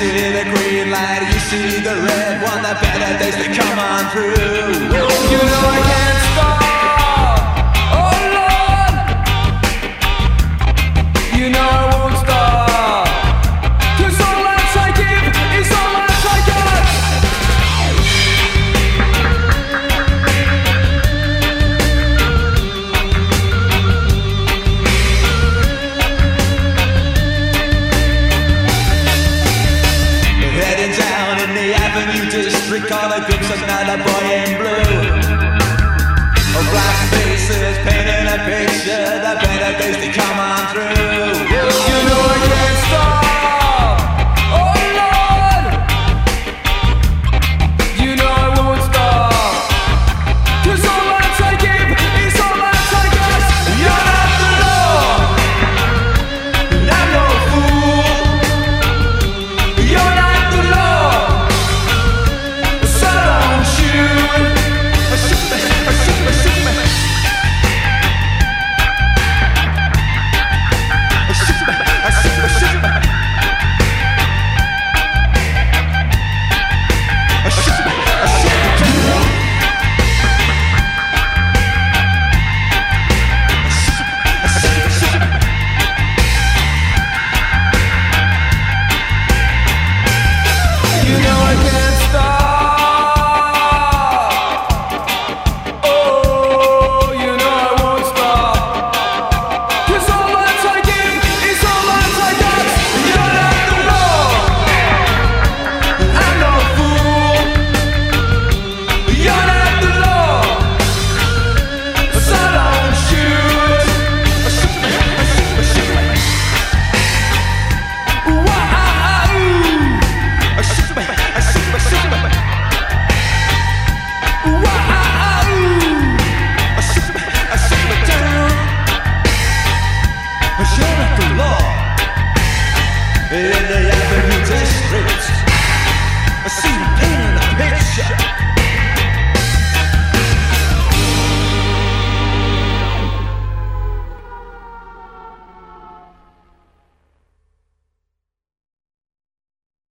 see the green light, you see the red one, the better days they come on through. Avenue district, all the crimson and a boy in blue.